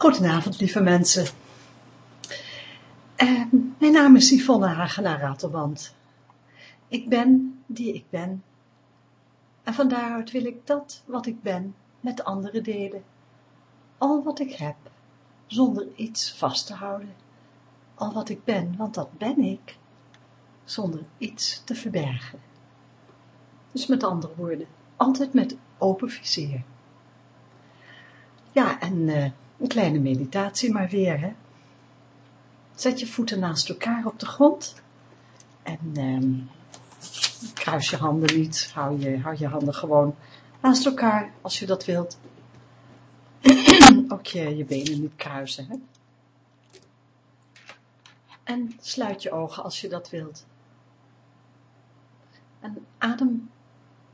Goedenavond, lieve mensen. Uh, mijn naam is Yvonne Hagenaar Ratelband. Ik ben die ik ben. En van daaruit wil ik dat wat ik ben met anderen delen. Al wat ik heb, zonder iets vast te houden. Al wat ik ben, want dat ben ik, zonder iets te verbergen. Dus met andere woorden, altijd met open vizier. Ja, en uh, een kleine meditatie maar weer, hè. Zet je voeten naast elkaar op de grond en um, kruis je handen niet, hou je, hou je handen gewoon naast elkaar als je dat wilt. Ook je, je benen niet kruisen, hè. En sluit je ogen als je dat wilt. En adem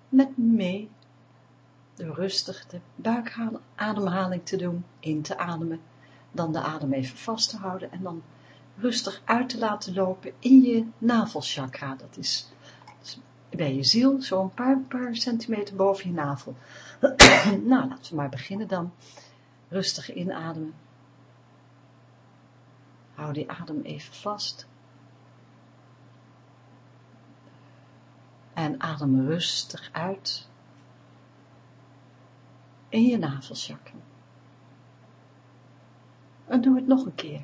met me mee rustig de buikademhaling te doen, in te ademen, dan de adem even vast te houden en dan rustig uit te laten lopen in je navelchakra. Dat is, bij je ziel, zo'n paar, paar centimeter boven je navel. nou, laten we maar beginnen dan. Rustig inademen. Hou die adem even vast. En adem rustig uit in je navelchakra. En doe het nog een keer.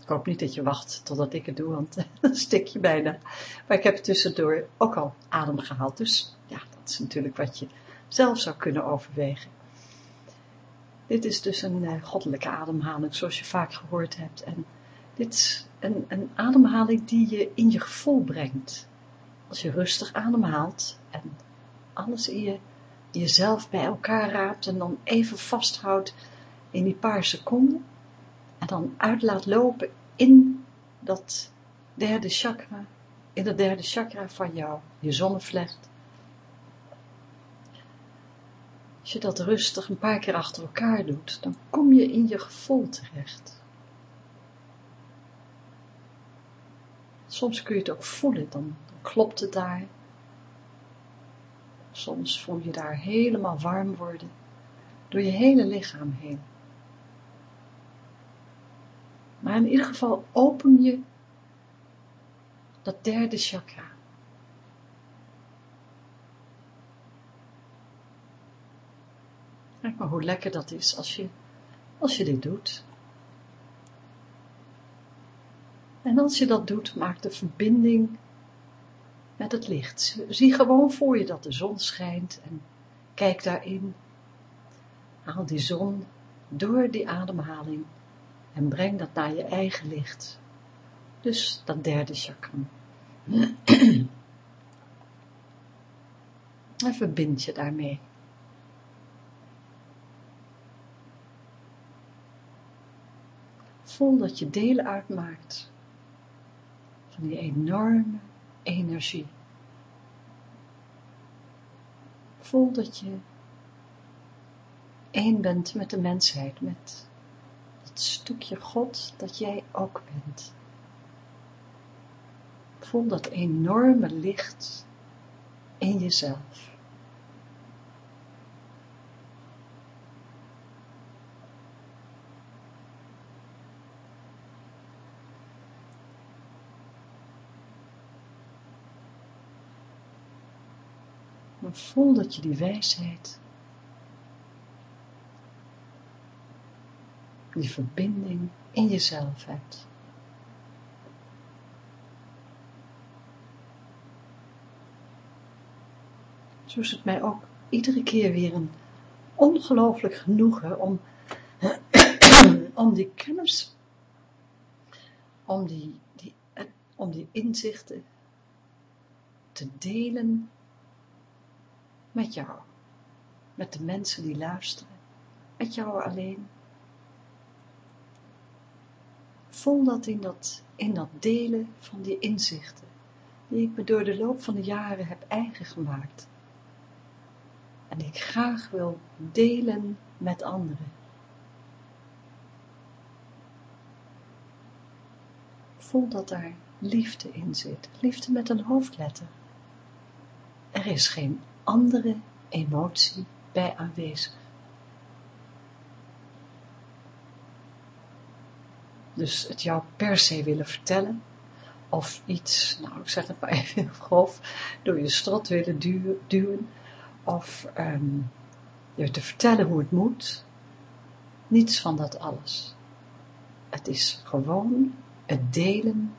Ik hoop niet dat je wacht totdat ik het doe, want dan stik je bijna. Maar ik heb tussendoor ook al adem gehaald, dus ja, dat is natuurlijk wat je zelf zou kunnen overwegen. Dit is dus een uh, goddelijke ademhaling, zoals je vaak gehoord hebt. En dit is een, ademhaling die je in je gevoel brengt. Als je rustig ademhaalt en alles in, je, jezelf bij elkaar raapt en dan even vasthoudt in die paar seconden en dan uit laat lopen in dat derde chakra, in dat derde chakra van jou, je zonnevlecht. Als je dat rustig een paar keer achter elkaar doet, dan kom je in je gevoel terecht. Soms kun je het ook voelen, dan, klopt het daar. Soms voel je daar helemaal warm worden, door je hele lichaam heen. Maar in ieder geval open je dat derde chakra. Kijk maar hoe lekker dat is als je, als je dit doet. En als je dat doet, maak de verbinding met het licht. Zie gewoon voor je dat de zon schijnt en kijk daarin. Haal die zon door die ademhaling en breng dat naar je eigen licht. Dus dat derde chakra. en verbind je daarmee. Voel dat je delen uitmaakt die enorme energie. Voel dat je één bent met de mensheid, met het stukje God dat jij ook bent. Voel dat enorme licht in jezelf. Voel dat je die wijsheid, die verbinding in jezelf hebt. Zo is het mij ook iedere keer weer een ongelooflijk genoegen om, om die kennis, om die, die, om die inzichten te delen met jou, met de mensen die luisteren, met jou alleen. Voel dat in dat, in dat delen van die inzichten, die ik me door de loop van de jaren heb eigen gemaakt. En ik graag wil delen met anderen. Voel dat daar liefde in zit, liefde met een hoofdletter. Er is geen andere emotie bij aanwezig. Dus het jou per se willen vertellen, of iets, nou ik zeg het maar even grof, door je strot willen duwen, of um, je te vertellen hoe het moet, niets van dat alles. Het is gewoon het delen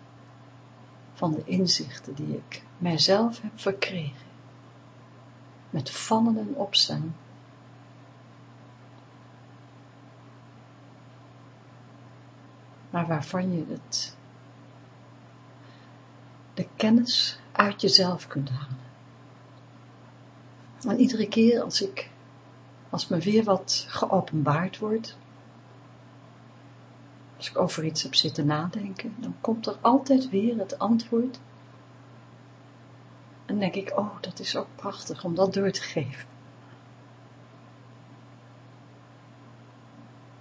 van de inzichten die ik mijzelf heb verkregen. Met vallen en opstaan. Maar waarvan je het, de kennis uit jezelf kunt halen. En iedere keer als ik, als me weer wat geopenbaard wordt, als ik over iets heb zitten nadenken, dan komt er altijd weer het antwoord. En denk ik, oh, dat is ook prachtig om dat door te geven.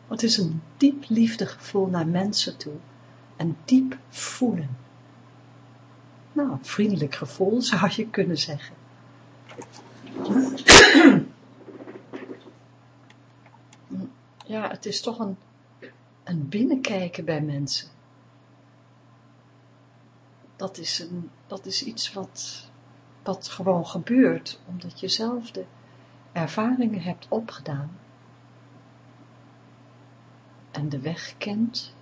Het is een diep liefdegevoel naar mensen toe. Een diep voelen. Nou, vriendelijk gevoel zou je kunnen zeggen. Ja, het is toch een een binnenkijken bij mensen. Dat is, een, dat is iets wat, wat gewoon gebeurt, omdat je zelf de ervaringen hebt opgedaan. En de weg kent.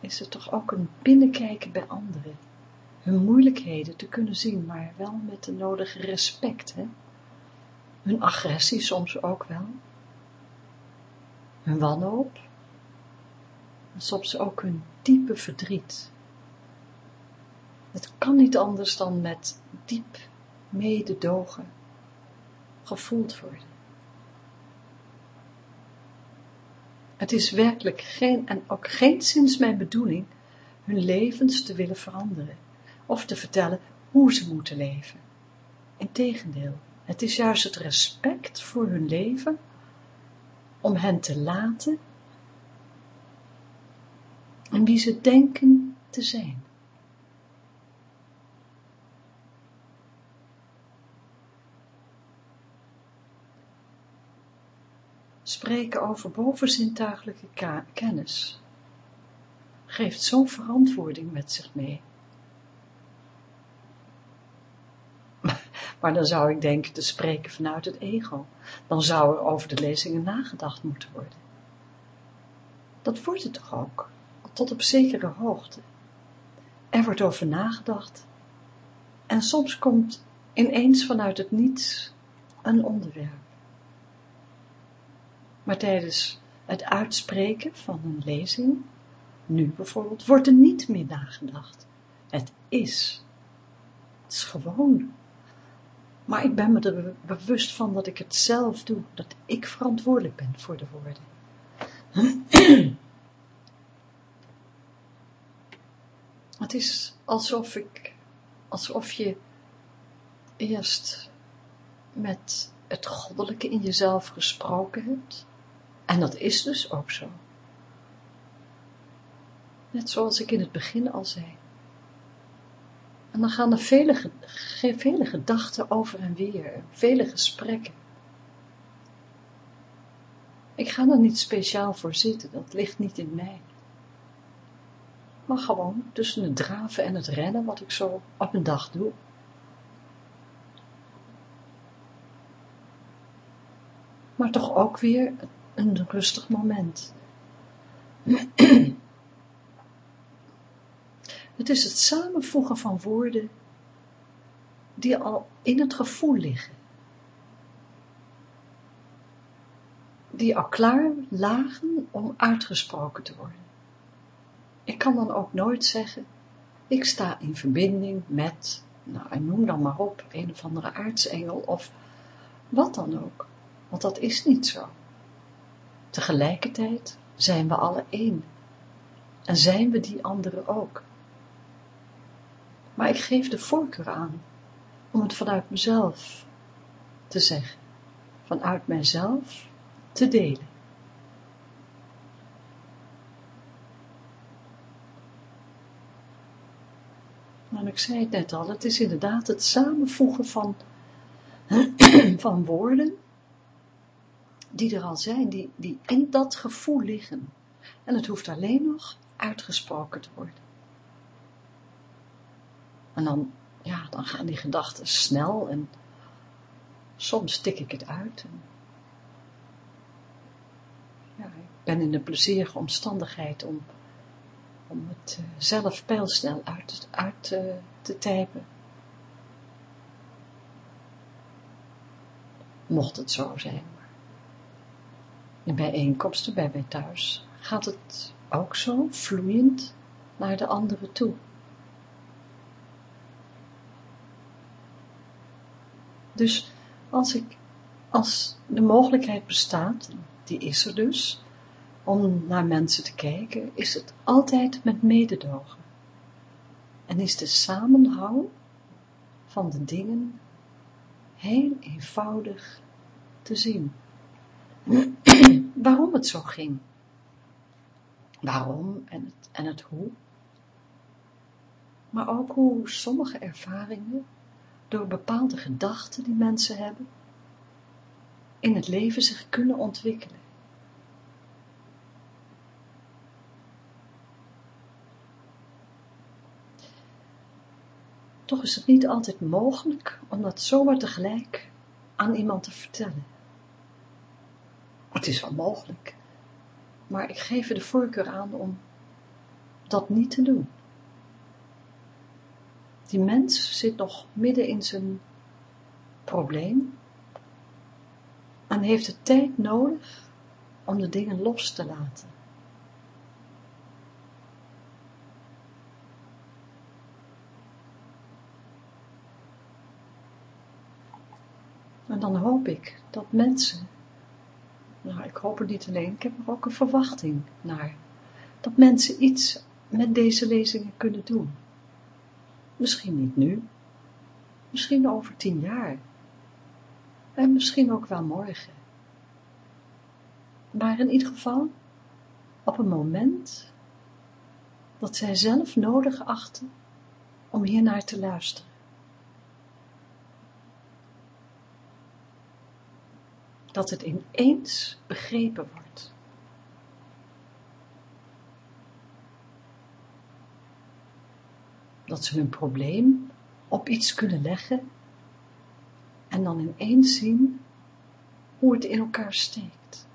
Is het toch ook een binnenkijken bij anderen. Hun moeilijkheden te kunnen zien, maar wel met de nodige respect. Hè? Hun agressie soms ook wel hun wanhoop, en soms ook hun diepe verdriet. Het kan niet anders dan met diep mededogen gevoeld worden. Het is werkelijk geen, en ook geen sinds mijn bedoeling, hun levens te willen veranderen, of te vertellen hoe ze moeten leven. Integendeel, het is juist het respect voor hun leven om hen te laten en wie ze denken te zijn. Spreken over bovenzintuigelijke kennis geeft zo'n verantwoording met zich mee. Maar dan zou ik denken te spreken vanuit het ego. Dan zou er over de lezingen nagedacht moeten worden. Dat wordt het toch ook, tot op zekere hoogte. Er wordt over nagedacht. En soms komt ineens vanuit het niets een onderwerp. Maar tijdens het uitspreken van een lezing, nu bijvoorbeeld, wordt er niet meer nagedacht. Het is. Het is gewoon maar ik ben me er bewust van dat ik het zelf doe, dat ik verantwoordelijk ben voor de woorden. Het is alsof ik, alsof je eerst met het goddelijke in jezelf gesproken hebt. En dat is dus ook zo. Net zoals ik in het begin al zei. En dan gaan er vele, vele gedachten over en weer, vele gesprekken. Ik ga er niet speciaal voor zitten, dat ligt niet in mij. Maar gewoon tussen het draven en het rennen, wat ik zo op een dag doe. Maar toch ook weer een rustig moment. Het is het samenvoegen van woorden die al in het gevoel liggen. Die al klaar lagen om uitgesproken te worden. Ik kan dan ook nooit zeggen, ik sta in verbinding met, nou noem dan maar op, een of andere aartsengel of wat dan ook. Want dat is niet zo. Tegelijkertijd zijn we alle één. En zijn we die anderen ook maar ik geef de voorkeur aan om het vanuit mezelf te zeggen, vanuit mijzelf te delen. Nou, ik zei het net al, het is inderdaad het samenvoegen van, van woorden die er al zijn, die, die in dat gevoel liggen. En het hoeft alleen nog uitgesproken te worden. En dan, ja, dan gaan die gedachten snel en soms tik ik het uit. Ja, ik ben in de plezierige omstandigheid om, om het uh, zelf pijlsnel uit, uit te typen. Mocht het zo zijn. In bijeenkomsten bij mij thuis gaat het ook zo vloeiend naar de anderen toe. Dus als ik, als de mogelijkheid bestaat, die is er dus, om naar mensen te kijken, is het altijd met mededogen. En is de samenhang van de dingen heel eenvoudig te zien. Waarom het zo ging. Waarom en het, en het hoe. Maar ook hoe sommige ervaringen door bepaalde gedachten die mensen hebben, in het leven zich kunnen ontwikkelen. Toch is het niet altijd mogelijk om dat zomaar tegelijk aan iemand te vertellen. Het is wel mogelijk, maar ik geef er de voorkeur aan om dat niet te doen. Die mens zit nog midden in zijn probleem en heeft de tijd nodig om de dingen los te laten. En dan hoop ik dat mensen, nou ik hoop het niet alleen, ik heb er ook een verwachting naar, dat mensen iets met deze lezingen kunnen doen. Misschien niet nu, misschien over tien jaar, en misschien ook wel morgen. Maar in ieder geval op een moment dat zij zelf nodig achten om hier naar te luisteren. Dat het ineens begrepen wordt. dat ze hun probleem op iets kunnen leggen en dan ineens zien hoe het in elkaar steekt.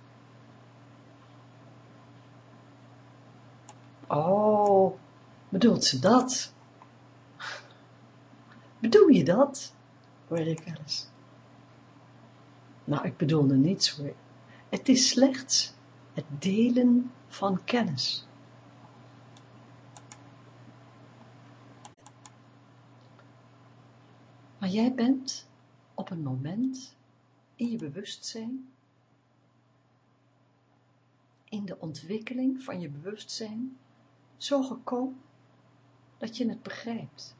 Oh, bedoelt ze dat? Bedoel je dat? Hoor ik wel eens. Nou, ik bedoelde niets hoor. Het is slechts het delen van kennis. Maar jij bent op een moment in je bewustzijn, in de ontwikkeling van je bewustzijn, zo gekomen dat je het begrijpt.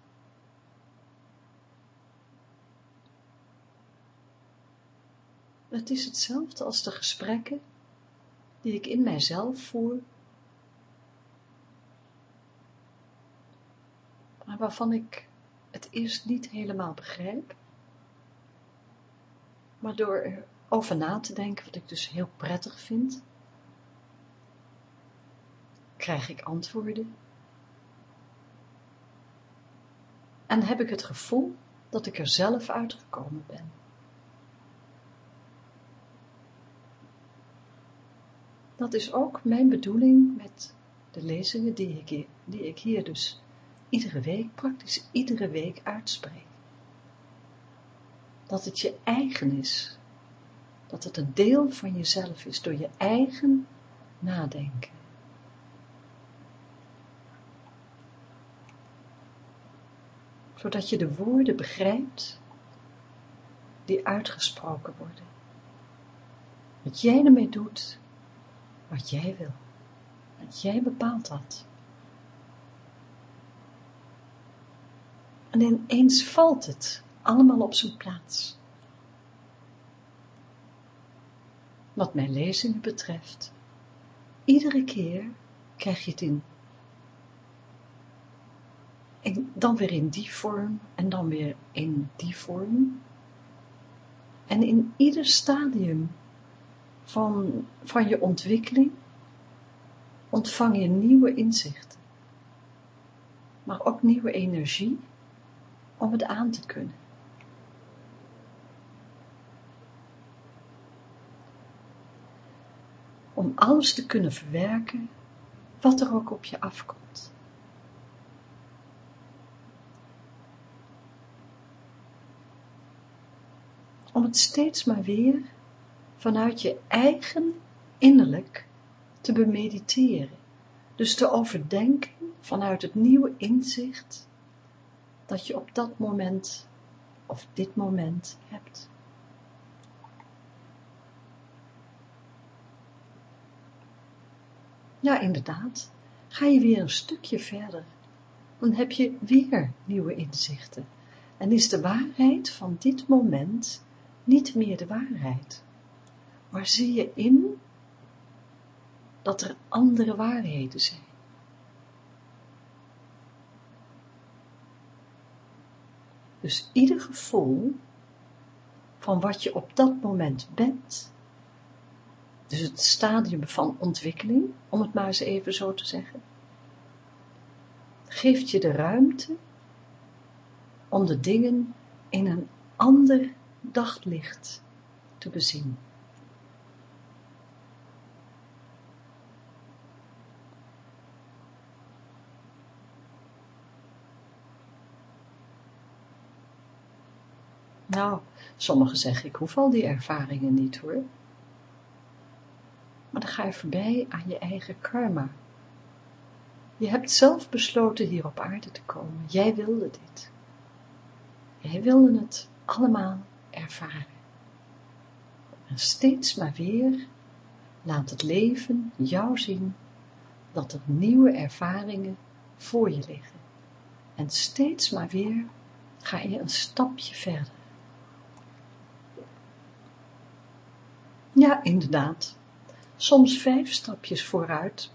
Het is hetzelfde als de gesprekken die ik in mijzelf voer, maar waarvan ik het eerst niet helemaal begrijp, maar door erover na te denken, wat ik dus heel prettig vind, krijg ik antwoorden. En heb ik het gevoel dat ik er zelf uitgekomen ben. Dat is ook mijn bedoeling met de lezingen die ik, die ik hier dus iedere week, praktisch iedere week uitspreek. Dat het je eigen is. Dat het een deel van jezelf is door je eigen nadenken. Zodat je de woorden begrijpt die uitgesproken worden. Wat jij ermee doet, wat jij wil. Dat jij bepaalt dat. En ineens valt het allemaal op zijn plaats. Wat mijn lezingen betreft, iedere keer krijg je het in, in dan weer in die vorm en dan weer in die vorm. En in ieder stadium van, van je ontwikkeling ontvang je nieuwe inzichten, maar ook nieuwe energie om het aan te kunnen. Om alles te kunnen verwerken wat er ook op je afkomt. Om het steeds maar weer vanuit je eigen innerlijk te bemediteren. Dus te overdenken vanuit het nieuwe inzicht dat je op dat moment of dit moment hebt. Ja, inderdaad. Ga je weer een stukje verder, dan heb je weer nieuwe inzichten. En is de waarheid van dit moment niet meer de waarheid, maar zie je in dat er andere waarheden zijn. Dus ieder gevoel van wat je op dat moment bent, dus het stadium van ontwikkeling, om het maar eens even zo te zeggen, geeft je de ruimte om de dingen in een ander daglicht te bezien. Nou, sommigen zeggen, ik hoef al die ervaringen niet hoor. Maar dan ga je voorbij aan je eigen karma. Je hebt zelf besloten hier op aarde te komen. Jij wilde dit. Jij wilde het allemaal ervaren. En steeds maar weer laat het leven jou zien dat er nieuwe ervaringen voor je liggen. En steeds maar weer ga je een stapje verder. Ja, inderdaad. Soms vijf stapjes vooruit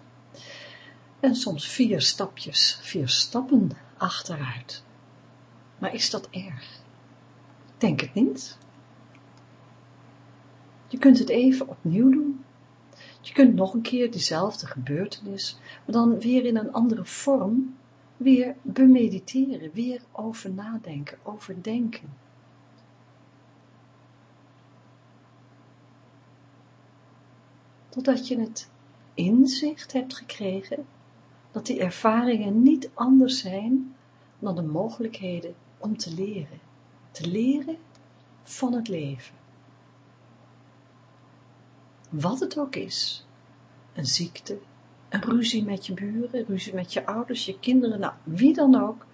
en soms vier stapjes, vier stappen achteruit. Maar is dat erg? Denk het niet. Je kunt het even opnieuw doen. Je kunt nog een keer diezelfde gebeurtenis, maar dan weer in een andere vorm, weer bemediteren, weer over nadenken, overdenken. Totdat je het inzicht hebt gekregen dat die ervaringen niet anders zijn dan de mogelijkheden om te leren. Te leren van het leven. Wat het ook is. Een ziekte, een ruzie met je buren, ruzie met je ouders, je kinderen, nou wie dan ook.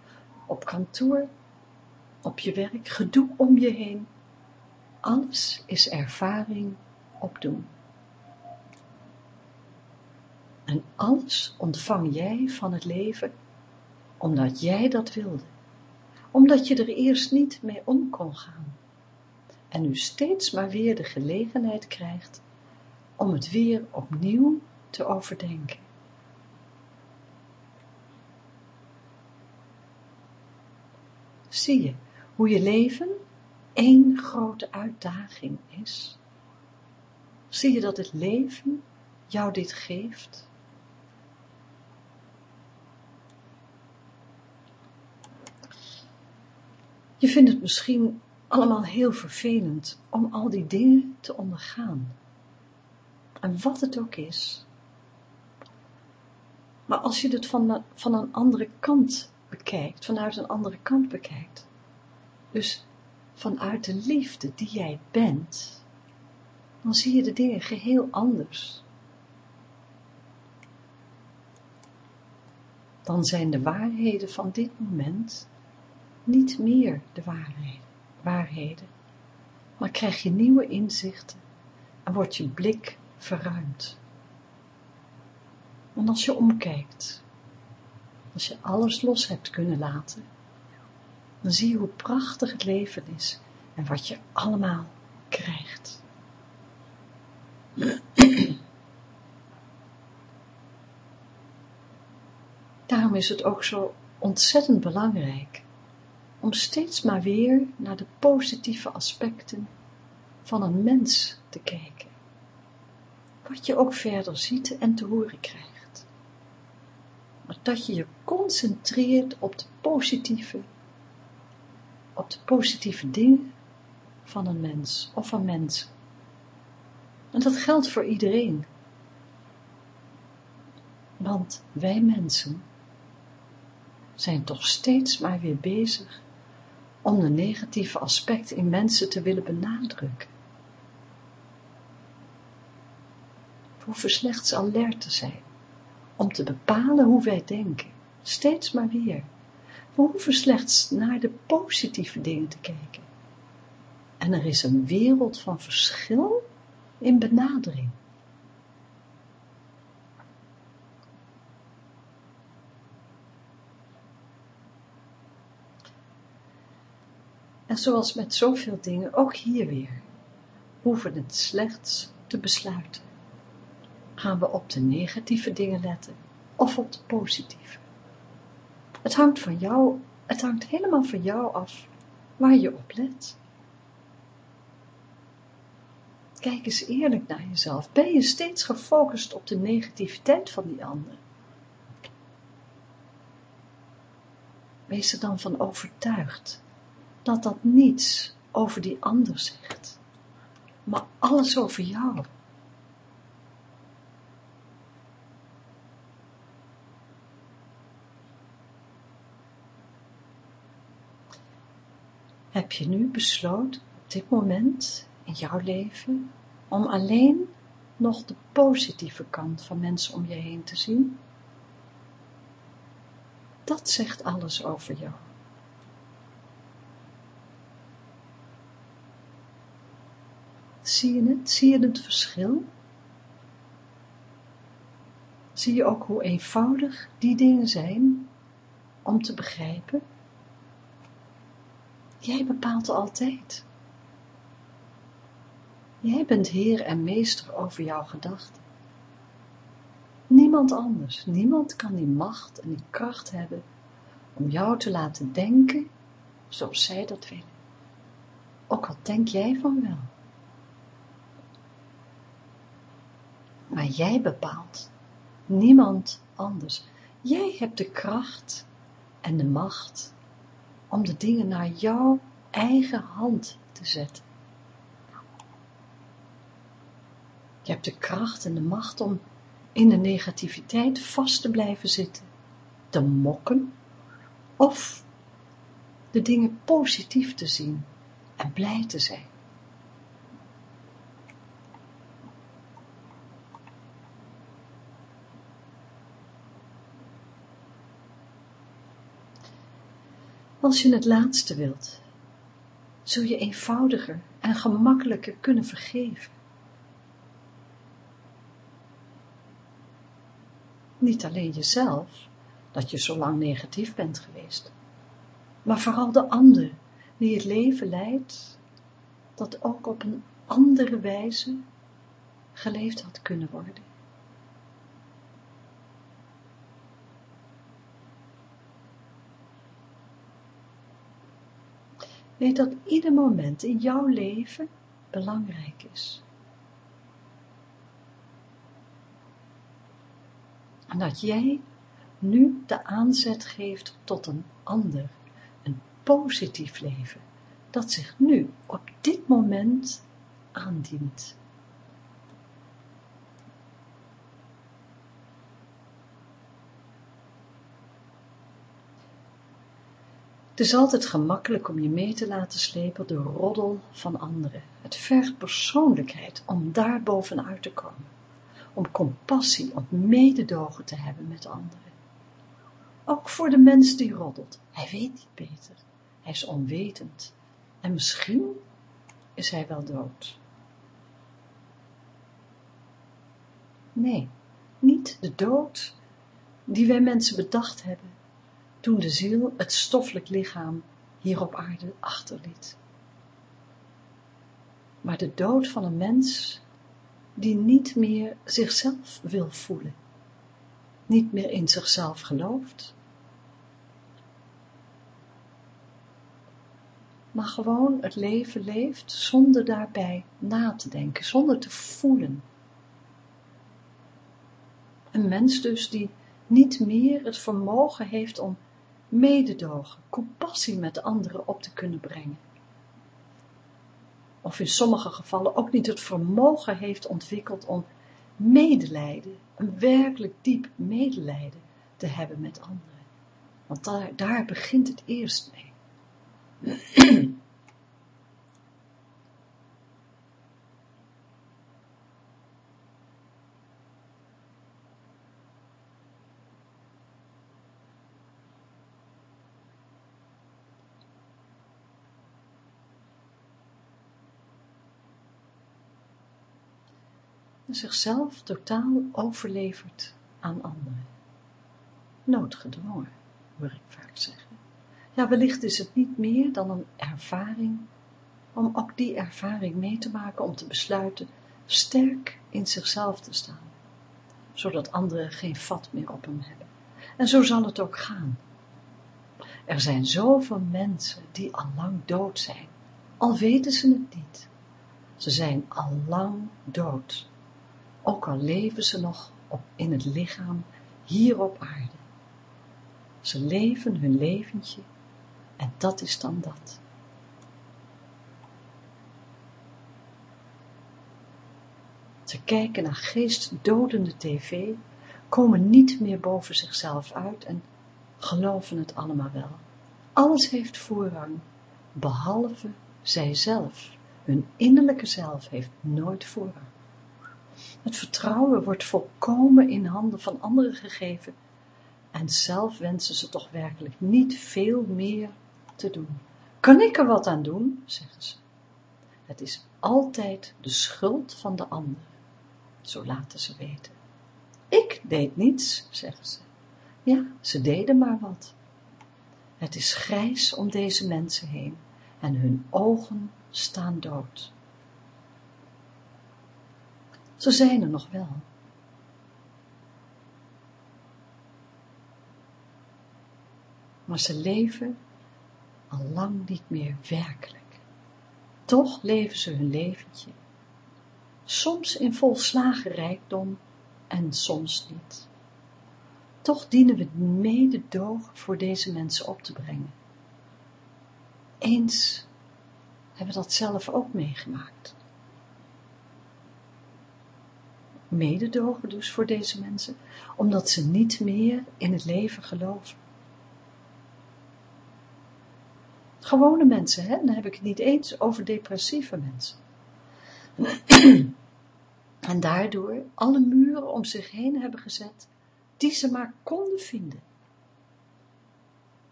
Op kantoor, op je werk, gedoe om je heen. Alles is ervaring opdoen. En alles ontvang jij van het leven, omdat jij dat wilde. Omdat je er eerst niet mee om kon gaan. En nu steeds maar weer de gelegenheid krijgt om het weer opnieuw te overdenken. Zie je hoe je leven één grote uitdaging is? Zie je dat het leven jou dit geeft? Je vindt het misschien allemaal heel vervelend om al die dingen te ondergaan. En wat het ook is. Maar als je het van, van een andere kant bekijkt, vanuit een andere kant bekijkt, dus vanuit de liefde die jij bent, dan zie je de dingen geheel anders. Dan zijn de waarheden van dit moment niet meer de waarheden, maar krijg je nieuwe inzichten en wordt je blik verruimd. Want als je omkijkt, als je alles los hebt kunnen laten, dan zie je hoe prachtig het leven is en wat je allemaal krijgt. Daarom is het ook zo ontzettend belangrijk om steeds maar weer naar de positieve aspecten van een mens te kijken. Wat je ook verder ziet en te horen krijgt. Maar dat je je concentreert op de positieve, op de positieve dingen van een mens of van mensen. En dat geldt voor iedereen. Want wij mensen zijn toch steeds maar weer bezig om de negatieve aspecten in mensen te willen benadrukken. We hoeven slechts alert te zijn, om te bepalen hoe wij denken, steeds maar weer. We hoeven slechts naar de positieve dingen te kijken. En er is een wereld van verschil in benadering. En zoals met zoveel dingen, ook hier weer, hoeven het slechts te besluiten. Gaan we op de negatieve dingen letten of op de positieve? Het hangt van jou, het hangt helemaal van jou af waar je op let. Kijk eens eerlijk naar jezelf. Ben je steeds gefocust op de negativiteit van die ander? Wees er dan van overtuigd dat dat niets over die ander zegt, maar alles over jou. Heb je nu besloten op dit moment in jouw leven om alleen nog de positieve kant van mensen om je heen te zien? Dat zegt alles over jou. Zie je het? Zie je het verschil? Zie je ook hoe eenvoudig die dingen zijn om te begrijpen? Jij bepaalt altijd. Jij bent Heer en Meester over jouw gedachten. Niemand anders, niemand kan die macht en die kracht hebben om jou te laten denken zoals zij dat willen. Ook al denk jij van wel. Jij bepaalt, niemand anders. Jij hebt de kracht en de macht om de dingen naar jouw eigen hand te zetten. Je hebt de kracht en de macht om in de negativiteit vast te blijven zitten, te mokken, of de dingen positief te zien en blij te zijn. Als je het laatste wilt, zul je eenvoudiger en gemakkelijker kunnen vergeven. Niet alleen jezelf, dat je zo lang negatief bent geweest, maar vooral de ander die het leven leidt, dat ook op een andere wijze geleefd had kunnen worden. Weet dat ieder moment in jouw leven belangrijk is. En dat jij nu de aanzet geeft tot een ander, een positief leven, dat zich nu op dit moment aandient. Het is altijd gemakkelijk om je mee te laten slepen door roddel van anderen. Het vergt persoonlijkheid om daar bovenuit te komen. Om compassie, om mededogen te hebben met anderen. Ook voor de mens die roddelt. Hij weet niet beter. Hij is onwetend. En misschien is hij wel dood. Nee, niet de dood die wij mensen bedacht hebben toen de ziel het stoffelijk lichaam hier op aarde achterliet. Maar de dood van een mens die niet meer zichzelf wil voelen, niet meer in zichzelf gelooft, maar gewoon het leven leeft zonder daarbij na te denken, zonder te voelen. Een mens dus die niet meer het vermogen heeft om mededogen, compassie met anderen op te kunnen brengen. Of in sommige gevallen ook niet het vermogen heeft ontwikkeld om medelijden, een werkelijk diep medelijden te hebben met anderen. Want daar, daar begint het eerst mee. zichzelf totaal overlevert aan anderen. Noodgedwongen, hoor ik vaak zeggen. Ja, wellicht is het niet meer dan een ervaring, om ook die ervaring mee te maken, om te besluiten sterk in zichzelf te staan, zodat anderen geen vat meer op hem hebben. En zo zal het ook gaan. Er zijn zoveel mensen die al lang dood zijn, al weten ze het niet. Ze zijn al lang dood ook al leven ze nog op, in het lichaam hier op aarde. Ze leven hun leventje en dat is dan dat. Ze kijken naar geestdodende tv, komen niet meer boven zichzelf uit en geloven het allemaal wel. Alles heeft voorrang, behalve zijzelf. Hun innerlijke zelf heeft nooit voorrang. Het vertrouwen wordt volkomen in handen van anderen gegeven en zelf wensen ze toch werkelijk niet veel meer te doen. Kan ik er wat aan doen, zeggen ze. Het is altijd de schuld van de ander, zo laten ze weten. Ik deed niets, zeggen ze. Ja, ze deden maar wat. Het is grijs om deze mensen heen en hun ogen staan dood. Ze zijn er nog wel. Maar ze leven al lang niet meer werkelijk. Toch leven ze hun leventje. Soms in volslagen rijkdom en soms niet. Toch dienen we mededogen voor deze mensen op te brengen. Eens hebben we dat zelf ook meegemaakt mededogen dus voor deze mensen, omdat ze niet meer in het leven geloven. Gewone mensen, hè? dan heb ik het niet eens over depressieve mensen. en daardoor alle muren om zich heen hebben gezet, die ze maar konden vinden.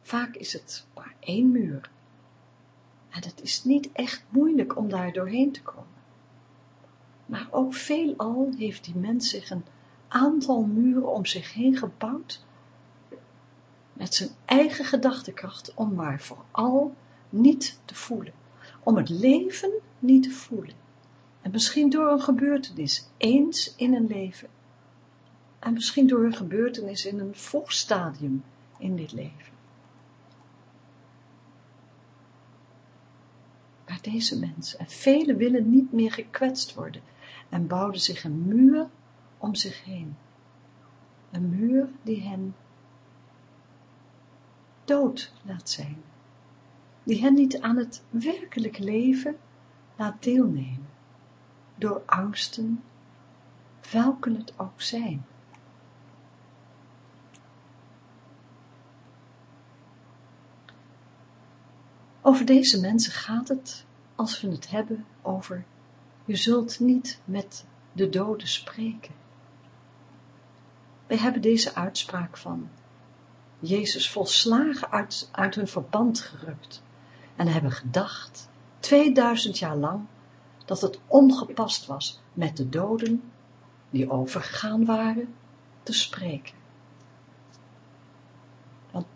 Vaak is het maar één muur. En het is niet echt moeilijk om daar doorheen te komen. Maar ook veelal heeft die mens zich een aantal muren om zich heen gebouwd, met zijn eigen gedachtekracht, om maar vooral niet te voelen. Om het leven niet te voelen. En misschien door een gebeurtenis, eens in een leven. En misschien door een gebeurtenis in een vroeg stadium in dit leven. Maar deze mensen, en velen willen niet meer gekwetst worden en bouwden zich een muur om zich heen. Een muur die hen dood laat zijn, die hen niet aan het werkelijk leven laat deelnemen, door angsten, welke het ook zijn. Over deze mensen gaat het als we het hebben over je zult niet met de doden spreken. Wij hebben deze uitspraak van Jezus volslagen uit, uit hun verband gerukt en hebben gedacht, 2000 jaar lang, dat het ongepast was met de doden die overgegaan waren te spreken. Want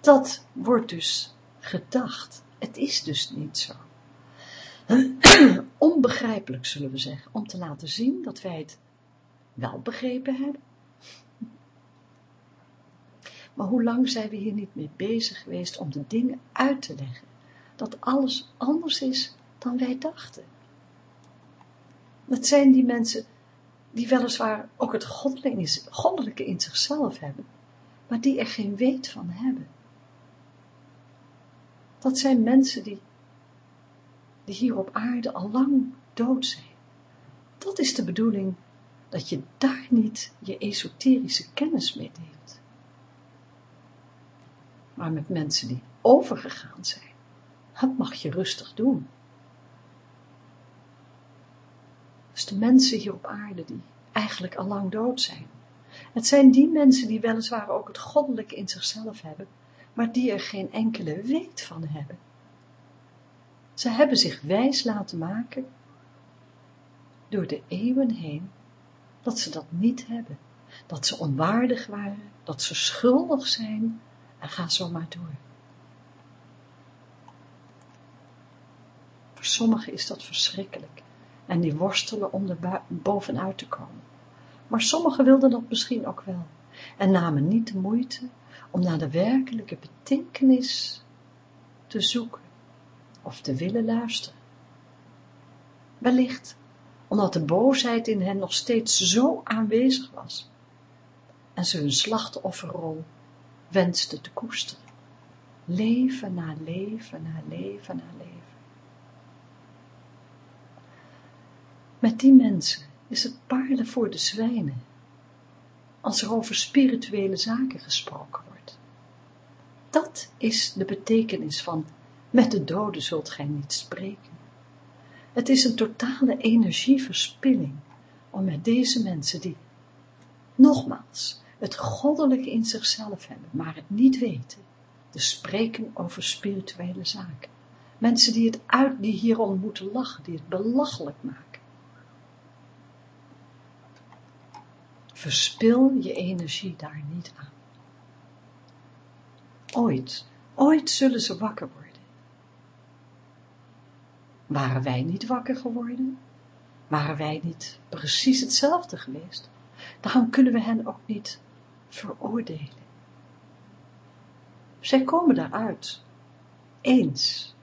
dat wordt dus gedacht. Het is dus niet zo. Onbegrijpelijk zullen we zeggen, om te laten zien dat wij het wel begrepen hebben. Maar hoe lang zijn we hier niet mee bezig geweest om de dingen uit te leggen, dat alles anders is dan wij dachten. Het zijn die mensen die weliswaar ook het goddelijke in zichzelf hebben, maar die er geen weet van hebben. Dat zijn mensen die, die hier op aarde al lang dood zijn. Dat is de bedoeling, dat je daar niet je esoterische kennis mee deelt. Maar met mensen die overgegaan zijn, dat mag je rustig doen. Dus de mensen hier op aarde die eigenlijk al lang dood zijn. Het zijn die mensen die weliswaar ook het goddelijke in zichzelf hebben, maar die er geen enkele weet van hebben. Ze hebben zich wijs laten maken door de eeuwen heen dat ze dat niet hebben, dat ze onwaardig waren, dat ze schuldig zijn en ga zo maar door. Voor sommigen is dat verschrikkelijk en die worstelen om er bovenuit te komen. Maar sommigen wilden dat misschien ook wel en namen niet de moeite om naar de werkelijke betekenis te zoeken of te willen luisteren. Wellicht omdat de boosheid in hen nog steeds zo aanwezig was en ze hun slachtofferrol wensten te koesteren. Leven na leven na leven na leven. Met die mensen is het paarden voor de zwijnen, als er over spirituele zaken gesproken wordt. Dat is de betekenis van met de doden zult gij niet spreken. Het is een totale energieverspilling om met deze mensen die, nogmaals, het goddelijke in zichzelf hebben, maar het niet weten, te spreken over spirituele zaken. Mensen die, het uit, die hierom moeten lachen, die het belachelijk maken. Verspil je energie daar niet aan. Ooit, ooit zullen ze wakker worden. Waren wij niet wakker geworden? Waren wij niet precies hetzelfde geweest? Daarom kunnen we hen ook niet veroordelen. Zij komen daaruit, eens.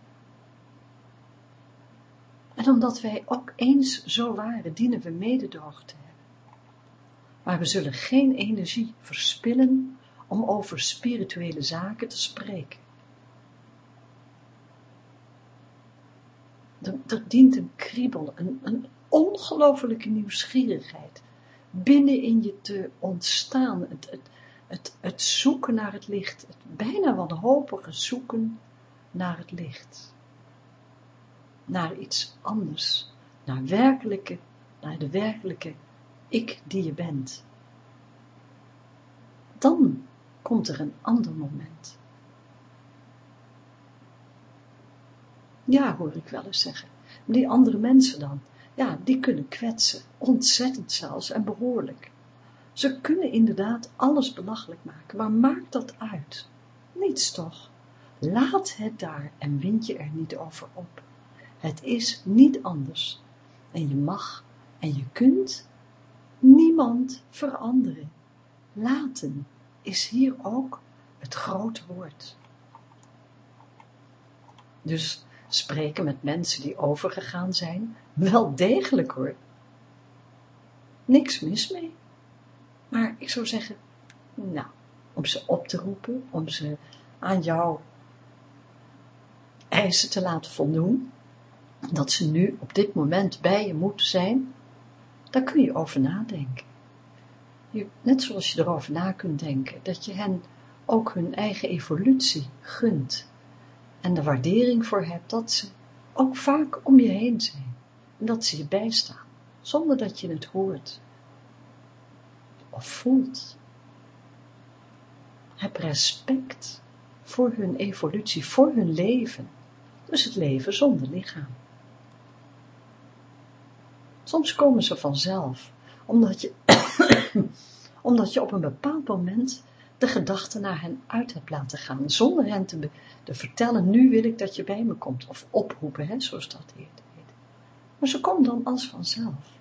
En omdat wij ook eens zo waren, dienen we mededoog te hebben. Maar we zullen geen energie verspillen om over spirituele zaken te spreken. Er, dient een kriebel, een, een ongelofelijke nieuwsgierigheid binnen in je te ontstaan, het, het, het, het zoeken naar het licht, het bijna wanhopige zoeken naar het licht, naar iets anders, naar werkelijke, naar de werkelijke ik die je bent. Dan komt er een ander moment. Ja, hoor ik wel eens zeggen. Die andere mensen dan, ja, die kunnen kwetsen, ontzettend zelfs en behoorlijk. Ze kunnen inderdaad alles belachelijk maken, maar maak dat uit. Niets toch. Laat het daar en wind je er niet over op. Het is niet anders. En je mag en je kunt niemand veranderen. Laten is hier ook het grote woord. Dus spreken met mensen die overgegaan zijn, wel degelijk hoor. Niks mis mee. Maar ik zou zeggen, nou, om ze op te roepen, om ze aan jouw eisen te laten voldoen, dat ze nu op dit moment bij je moeten zijn, daar kun je over nadenken. Je, net zoals je erover na kunt denken, dat je hen ook hun eigen evolutie gunt en de waardering voor hebt dat ze ook vaak om je heen zijn en dat ze je bijstaan, zonder dat je het hoort of voelt. Heb respect voor hun evolutie, voor hun leven, dus het leven zonder lichaam. Soms komen ze vanzelf, omdat je, omdat je op een bepaald moment de gedachten naar hen uit hebt laten gaan, zonder hen te, te, vertellen, nu wil ik dat je bij me komt, of oproepen, hè, zoals dat heet. Maar ze komen dan als vanzelf.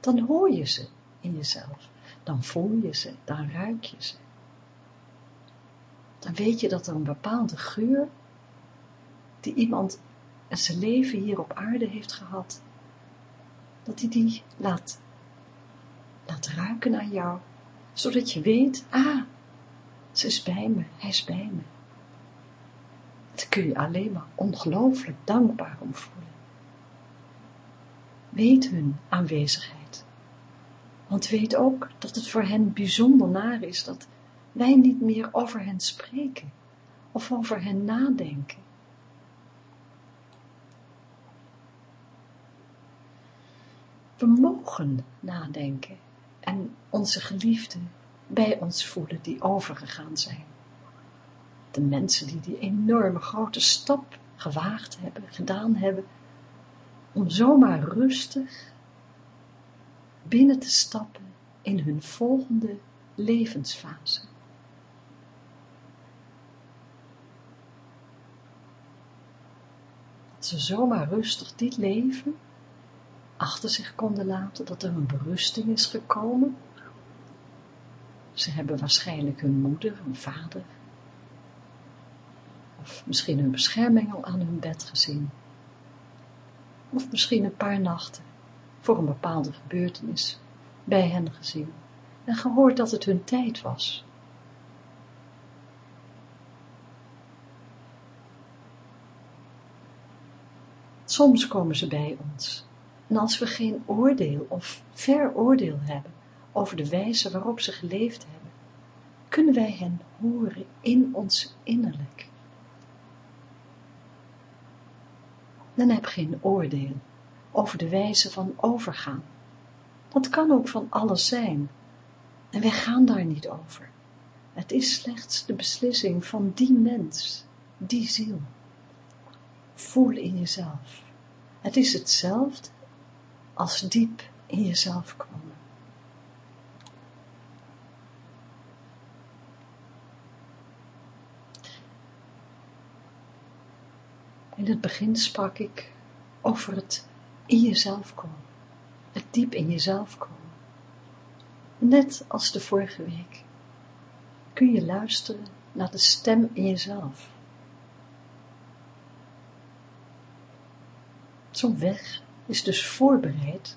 Dan hoor je ze in jezelf, dan voel je ze, dan ruik je ze. Dan weet je dat er een bepaalde geur die iemand en zijn leven hier op aarde heeft gehad, dat hij die laat, laat ruiken aan jou, zodat je weet, ah, ze is bij me, hij is bij me. Daar kun je alleen maar ongelooflijk dankbaar om voelen. Weet hun aanwezigheid. Want weet ook dat het voor hen bijzonder naar is dat wij niet meer over hen spreken of over hen nadenken. We mogen nadenken en onze geliefden bij ons voelen die overgegaan zijn. De mensen die die enorme grote stap gewaagd hebben, gedaan hebben, om zomaar rustig binnen te stappen in hun volgende levensfase. Dat ze zomaar rustig dit leven achter zich konden laten, dat er een berusting is gekomen. Ze hebben waarschijnlijk hun moeder, hun vader, of misschien hun beschermengel aan hun bed gezien. Of misschien een paar nachten voor een bepaalde gebeurtenis bij hen gezien en gehoord dat het hun tijd was. Soms komen ze bij ons en als we geen oordeel of veroordeel hebben over de wijze waarop ze geleefd hebben, kunnen wij hen horen in ons innerlijk. Dan heb geen oordeel over de wijze van overgaan. Dat kan ook van alles zijn. En wij gaan daar niet over. Het is slechts de beslissing van die mens, die ziel. Voel in jezelf. Het is hetzelfde als diep in jezelf komen. In het begin sprak ik over het in jezelf komen. Het diep in jezelf komen. Net als de vorige week kun je luisteren naar de stem in jezelf. Zo'n weg is dus voorbereid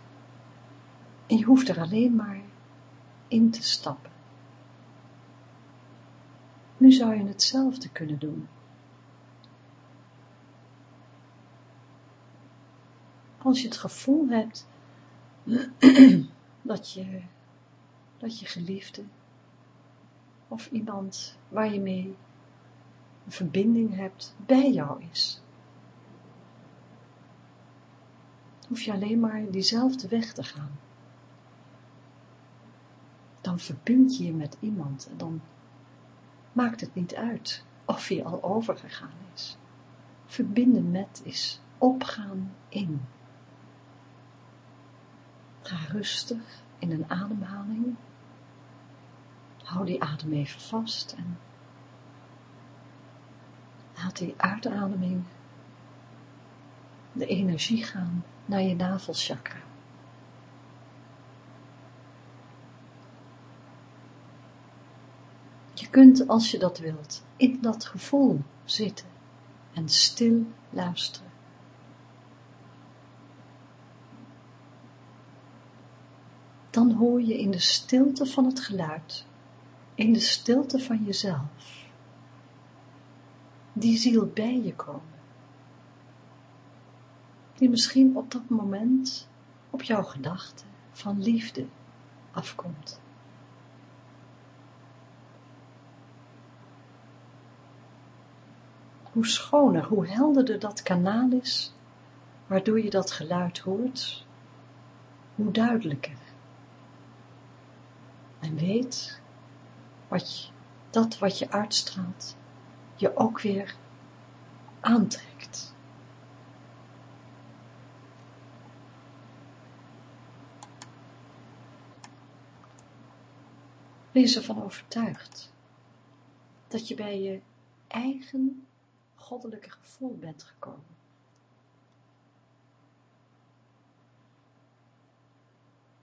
en je hoeft er alleen maar in te stappen. Nu zou je hetzelfde kunnen doen. Als je het gevoel hebt dat je, dat je geliefde of iemand waar je mee een verbinding hebt bij jou is. hoef je alleen maar diezelfde weg te gaan. Dan verbind je je met iemand en dan maakt het niet uit of hij al overgegaan is. Verbinden met is opgaan in. Ga rustig in een ademhaling. Hou die adem even vast en laat die uitademing de energie gaan naar je navelchakra. Je kunt, als je dat wilt, in dat gevoel zitten en stil luisteren. Dan hoor je in de stilte van het geluid, in de stilte van jezelf, die ziel bij je komen die misschien op dat moment op jouw gedachte van liefde afkomt. Hoe schoner, hoe helderder dat kanaal is, waardoor je dat geluid hoort, hoe duidelijker. En weet, wat dat wat je uitstraalt, je ook weer aantrekt. Wees ervan overtuigd dat je bij je eigen goddelijke gevoel bent gekomen.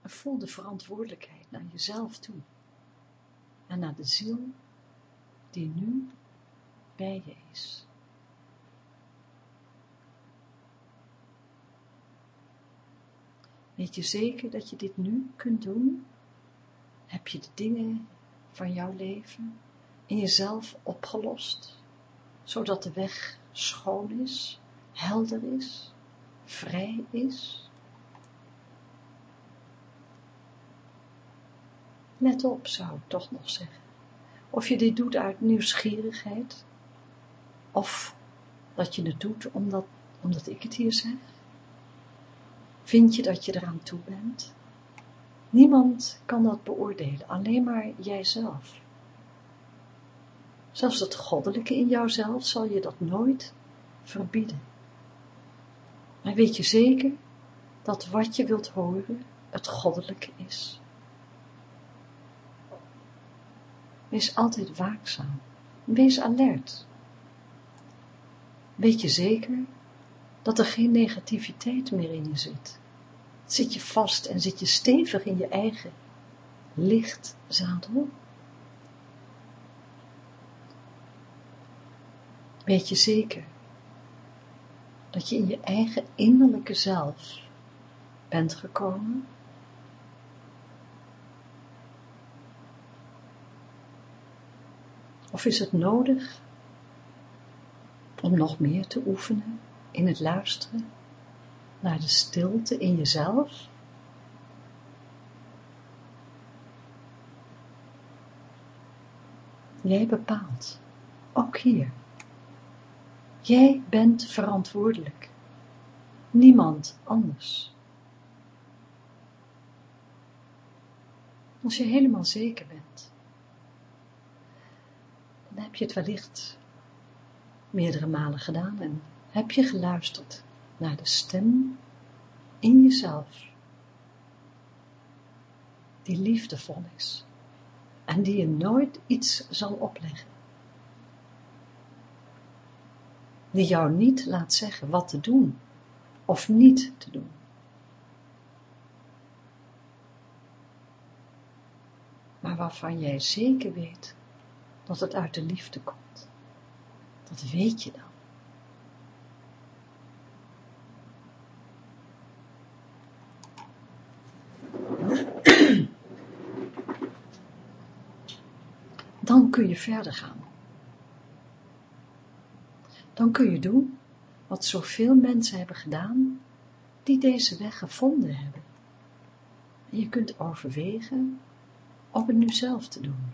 En voel de verantwoordelijkheid naar jezelf toe. En naar de ziel die nu bij je is. Weet je zeker dat je dit nu kunt doen? Heb je de dingen van jouw leven in jezelf opgelost, zodat de weg schoon is, helder is, vrij is? Let op, zou ik toch nog zeggen. Of je dit doet uit nieuwsgierigheid, of dat je het doet omdat, omdat ik het hier zeg. Vind je dat je eraan toe bent? Niemand kan dat beoordelen, alleen maar jijzelf. Zelfs het goddelijke in jouzelf zal je dat nooit verbieden. Maar weet je zeker dat wat je wilt horen het goddelijke is? Wees altijd waakzaam. Wees alert. Weet je zeker dat er geen negativiteit meer in je zit? Zit je vast en zit je stevig in je eigen lichtzadel? Weet je zeker dat je in je eigen innerlijke zelf bent gekomen? Of is het nodig om nog meer te oefenen in het luisteren naar de stilte in jezelf? Jij bepaalt, ook hier. Jij bent verantwoordelijk, niemand anders. Als je helemaal zeker bent, dan heb je het wellicht meerdere malen gedaan en heb je geluisterd naar de stem in jezelf, die liefdevol is en die je nooit iets zal opleggen. Die jou niet laat zeggen wat te doen of niet te doen. Maar waarvan jij zeker weet dat het uit de liefde komt. Dat weet je dan. Dan kun je verder gaan. Dan kun je doen wat zoveel mensen hebben gedaan die deze weg gevonden hebben. En je kunt overwegen om het nu zelf te doen.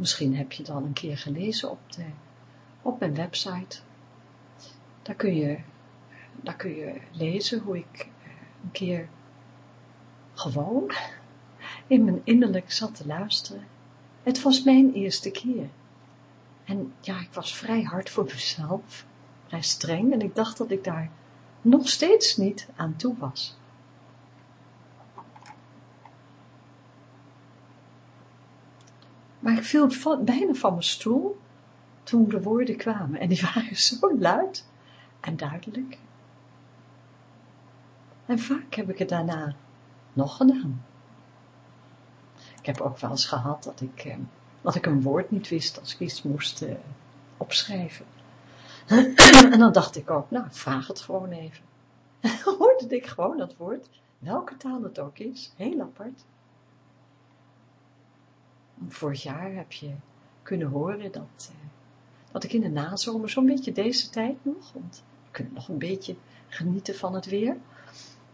Misschien heb je het al een keer gelezen op, de, op mijn website. Daar kun, je, daar kun je lezen hoe ik eh, een keer gewoon in mijn innerlijk zat te luisteren. Het was mijn eerste keer. En ja, ik was vrij hard voor mezelf, vrij streng, en ik dacht dat ik daar nog steeds niet aan toe was. Maar ik viel bijna van mijn stoel toen de woorden kwamen. En die waren zo luid en duidelijk. En vaak heb ik het daarna nog gedaan. Ik heb ook wel eens gehad dat ik, eh, dat ik een woord niet wist als ik iets moest eh, opschrijven. en dan dacht ik ook, nou, vraag het gewoon even. hoorde ik gewoon dat woord, welke taal het ook is, heel apart vorig jaar heb je kunnen horen dat, eh, dat ik in de nazomer, zo'n beetje deze tijd nog, want we kunnen nog een beetje genieten van het weer,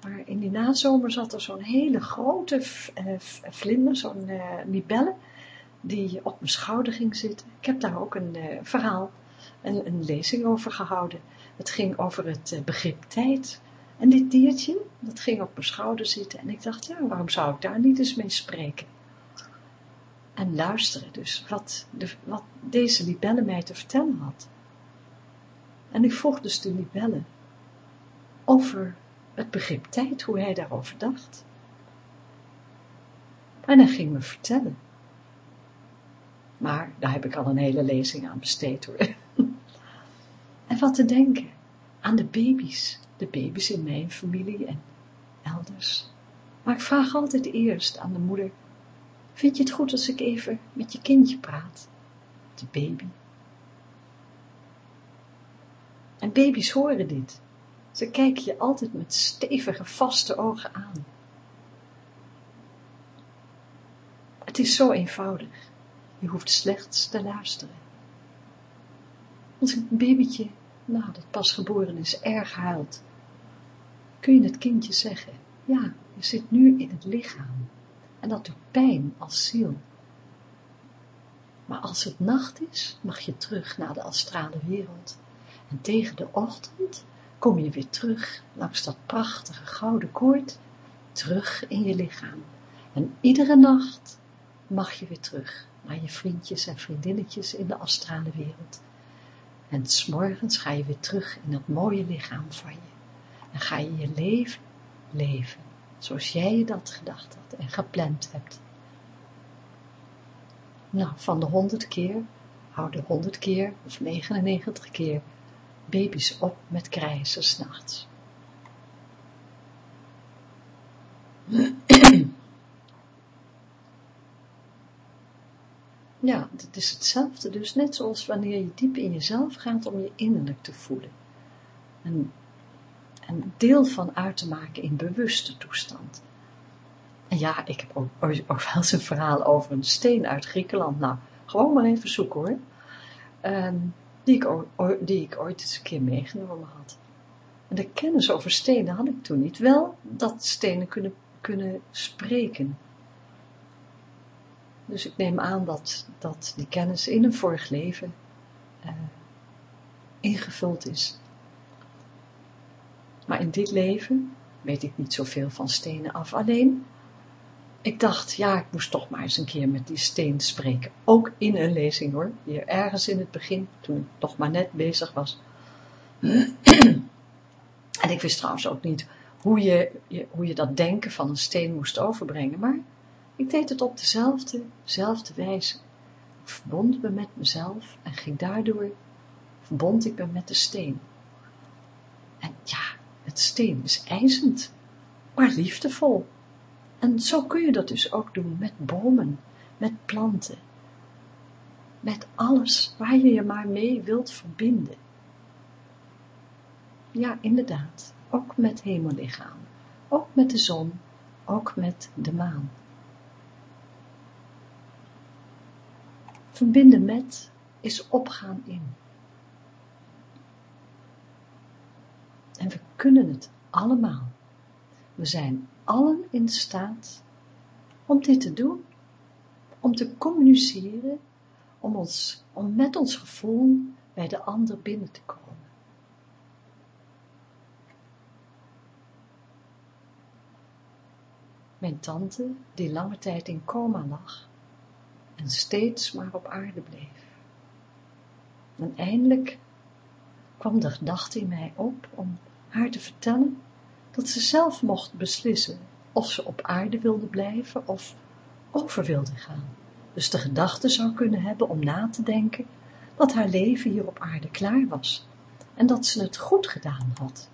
maar in die nazomer zat er zo'n hele grote uh, vlinder, zo'n uh, libelle, die op mijn schouder ging zitten. Ik heb daar ook een verhaal, een, een, lezing over gehouden. Het ging over het begrip tijd. En dit diertje, dat ging op mijn schouder zitten en ik dacht, ja, waarom zou ik daar niet eens mee spreken? En luisteren dus wat, de, wat deze libelle mij te vertellen had. En ik vroeg dus de libelle over het begrip tijd, hoe hij daarover dacht. En hij ging me vertellen. Maar daar heb ik al een hele lezing aan besteed hoor. en wat te denken aan de baby's, de baby's in mijn familie en elders. Maar ik vraag altijd eerst aan de moeder, Vind je het goed als ik even met je kindje praat? De baby. En baby's horen dit. Ze kijken je altijd met stevige, vaste ogen aan. Het is zo eenvoudig. Je hoeft slechts te luisteren. Als een babytje, nou, dat pas geboren is, erg huilt, kun je het kindje zeggen, ja, je zit nu in het lichaam. En dat doet pijn als ziel. Maar als het nacht is, mag je terug naar de astrale wereld. En tegen de ochtend kom je weer terug langs dat prachtige gouden koord, terug in je lichaam. En iedere nacht mag je weer terug naar je vriendjes en vriendinnetjes in de astrale wereld. En s'morgens ga je weer terug in dat mooie lichaam van je. En ga je je leven leven, zoals jij je dat gedacht had en gepland hebt. Nou, van de honderd keer, hou de honderd keer of 99 keer baby's op met krijzen s'nachts. Ja, het is hetzelfde dus, net zoals wanneer je diep in jezelf gaat om je innerlijk te voelen. En een deel van uit te maken in bewuste toestand. En ja, ik heb ook, ook wel eens een verhaal over een steen uit Griekenland. Nou, gewoon maar even zoeken hoor. Um, die, ik, die ik ooit eens een keer meegenomen had. En de kennis over stenen had ik toen niet. Wel dat stenen kunnen, kunnen spreken. Dus ik neem aan dat, dat die kennis in een vorig leven uh, ingevuld is. Maar in dit leven weet ik niet zoveel van stenen af. Alleen, ik dacht, ja, ik moest toch maar eens een keer met die steen spreken. Ook in een lezing hoor, hier ergens in het begin, toen ik toch maar net bezig was. en ik wist trouwens ook niet hoe je, hoe je dat denken van een steen moest overbrengen, maar ik deed het op dezelfde, dezelfde wijze. Ik verbond me met mezelf en ging daardoor, verbond ik me met de steen. En ja, steen is ijzend, maar liefdevol. En zo kun je dat dus ook doen met bomen, met planten, met alles waar je je maar mee wilt verbinden. Ja, inderdaad, ook met hemellichaam, ook met de zon, ook met de maan. Verbinden met is opgaan in. En we kunnen het allemaal. We zijn allen in staat om dit te doen, om te communiceren, om, ons, om met ons gevoel bij de ander binnen te komen. Mijn tante, die lange tijd in coma lag en steeds maar op aarde bleef. En eindelijk kwam de gedachte in mij op om haar te vertellen dat ze zelf mocht beslissen of ze op aarde wilde blijven of over wilde gaan. Dus de gedachte zou kunnen hebben om na te denken dat haar leven hier op aarde klaar was en dat ze het goed gedaan had.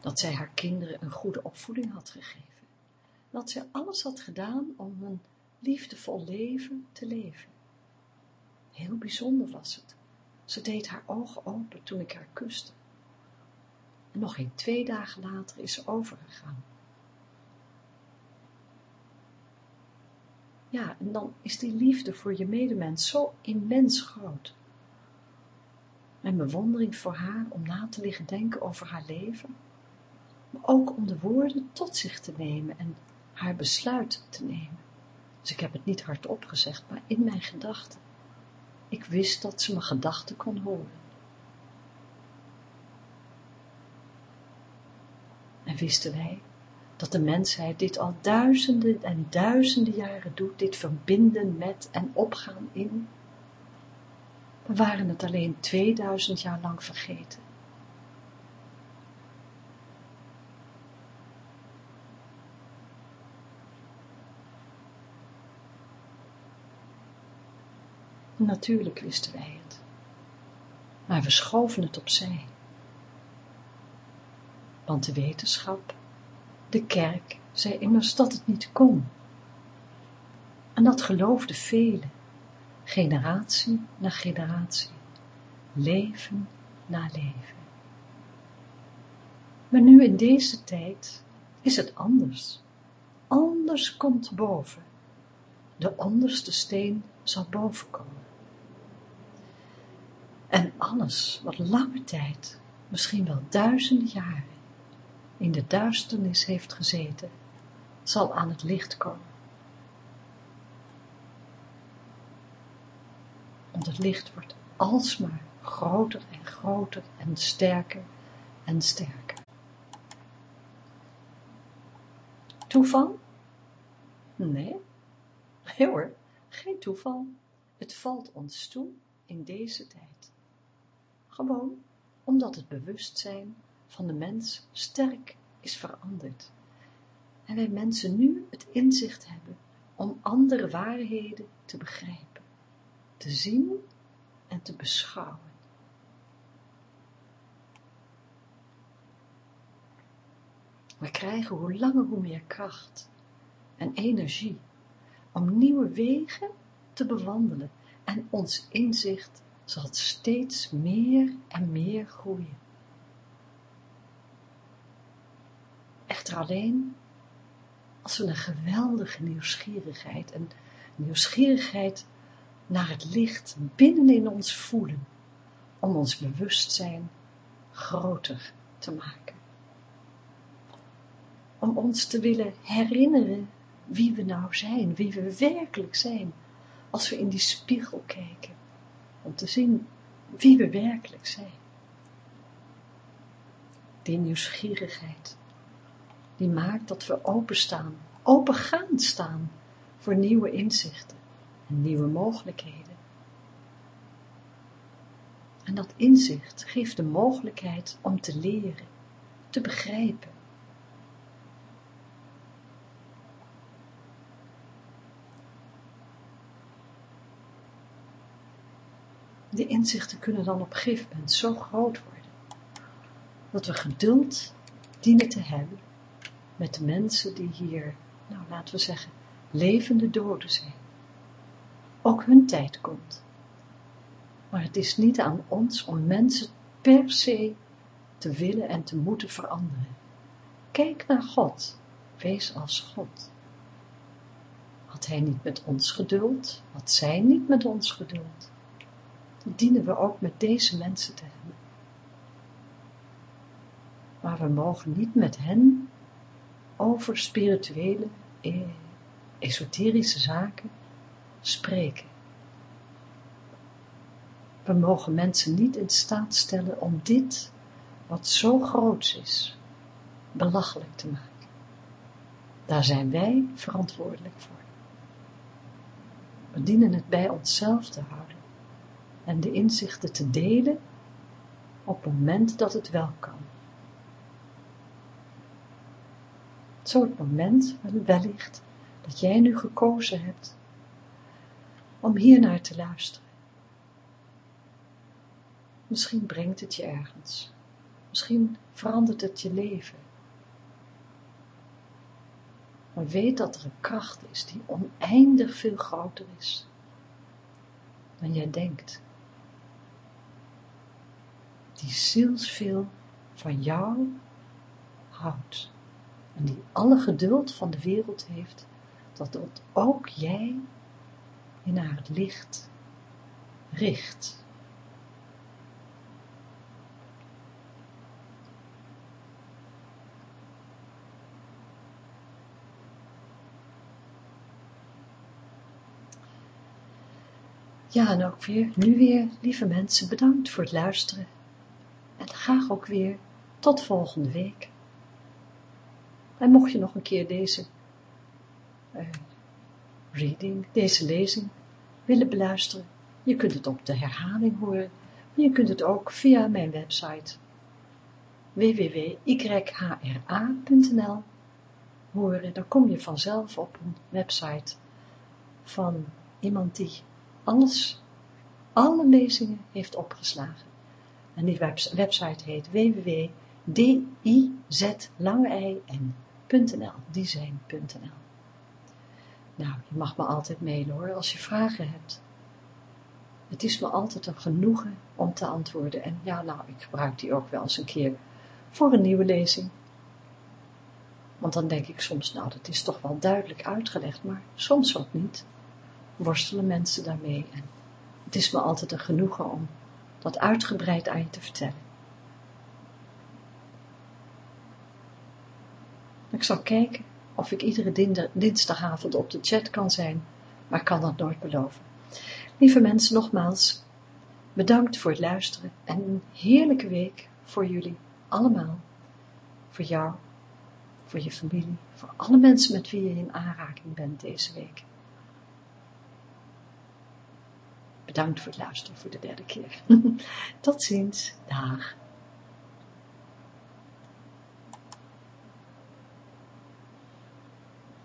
Dat zij haar kinderen een goede opvoeding had gegeven. Dat zij alles had gedaan om een liefdevol leven te leven. Heel bijzonder was het. Ze deed haar ogen open toen ik haar kuste. En nog geen twee dagen later is ze overgegaan. Ja, en dan is die liefde voor je medemens zo immens groot. Mijn bewondering voor haar om na te liggen denken over haar leven, maar ook om de woorden tot zich te nemen en haar besluit te nemen. Dus ik heb het niet hardop gezegd, maar in mijn gedachten. Ik wist dat ze mijn gedachten kon horen. En wisten wij dat de mensheid dit al duizenden en duizenden jaren doet, dit verbinden met en opgaan in. We waren het alleen 2000 jaar lang vergeten. Natuurlijk wisten wij het. Maar we schoven het opzij. Want de wetenschap De kerk zei immers dat het niet kon. En dat geloofden velen, generatie na generatie, leven na leven. Maar nu in deze tijd is het anders. Anders komt boven. De onderste steen zal boven komen. Alles wat lange tijd, misschien wel duizenden jaren, in de duisternis heeft gezeten, zal aan het licht komen. Want het licht wordt alsmaar groter en groter en sterker en sterker. Toeval? Nee, nee hoor, geen toeval. Het valt ons toe in deze tijd. Gewoon omdat het bewustzijn van de mens sterk is veranderd. En wij mensen nu het inzicht hebben om andere waarheden te begrijpen, te zien en te beschouwen. We krijgen hoe langer hoe meer kracht en energie om nieuwe wegen te bewandelen en ons inzicht zal steeds meer en meer groeien. Echter alleen als we een geweldige nieuwsgierigheid en nieuwsgierigheid naar het licht binnenin ons voelen, om ons bewustzijn groter te maken. Om ons te willen herinneren wie we nou zijn, wie we werkelijk zijn, als we in die spiegel kijken, om te zien wie we werkelijk zijn. Die nieuwsgierigheid, die maakt dat we openstaan, opengaand staan voor nieuwe inzichten en nieuwe mogelijkheden. En dat inzicht geeft de mogelijkheid om te leren, te begrijpen. De inzichten kunnen dan op een gegeven moment zo groot worden, dat we geduld dienen te hebben met de mensen die hier, nou laten we zeggen, levende doden zijn. Ook hun tijd komt. Maar het is niet aan ons om mensen per se te willen en te moeten veranderen. Kijk naar God, wees als God. Had hij niet met ons geduld, had zij niet met ons geduld, dienen we ook met deze mensen te hebben. Maar we mogen niet met hen over spirituele, eh, esoterische zaken spreken. We mogen mensen niet in staat stellen om dit, wat zo groot is, belachelijk te maken. Daar zijn wij verantwoordelijk voor. We dienen het bij onszelf te houden en de inzichten te delen op het moment dat het wel kan. Het moment wellicht dat jij nu gekozen hebt om hier naar te luisteren. Misschien brengt het je ergens. Misschien verandert het je leven. Maar weet dat er een kracht is die oneindig veel groter is dan jij denkt. Die zielsveel van jou houdt en die alle geduld van de wereld heeft, dat ook jij je naar het licht richt. Ja, en ook weer, nu weer, lieve mensen, bedankt voor het luisteren. Graag ook weer tot volgende week. En mocht je nog een keer deze uh, reading, deze lezing willen beluisteren, je kunt het op de herhaling horen, je kunt het ook via mijn website www.yhra.nl horen. Dan kom je vanzelf op een website van iemand die alles, alle lezingen heeft opgeslagen. En die website heet www.dizlangeij en design.nl Nou, je mag me altijd mailen hoor, als je vragen hebt. Het is me altijd een genoegen om te antwoorden. En ja, nou, ik gebruik die ook wel eens een keer voor een nieuwe lezing. Want dan denk ik soms, nou, dat is toch wel duidelijk uitgelegd, maar soms ook niet. Worstelen mensen daarmee en het is me altijd een genoegen om dat uitgebreid aan je te vertellen. Ik zal kijken of ik iedere dinsdagavond op de chat kan zijn, maar kan dat nooit beloven. Lieve mensen, nogmaals, bedankt voor het luisteren en een heerlijke week voor jullie allemaal. Voor jou, voor je familie, voor alle mensen met wie je in aanraking bent deze week. Bedankt voor het luisteren voor de derde keer. Tot ziens. Dag.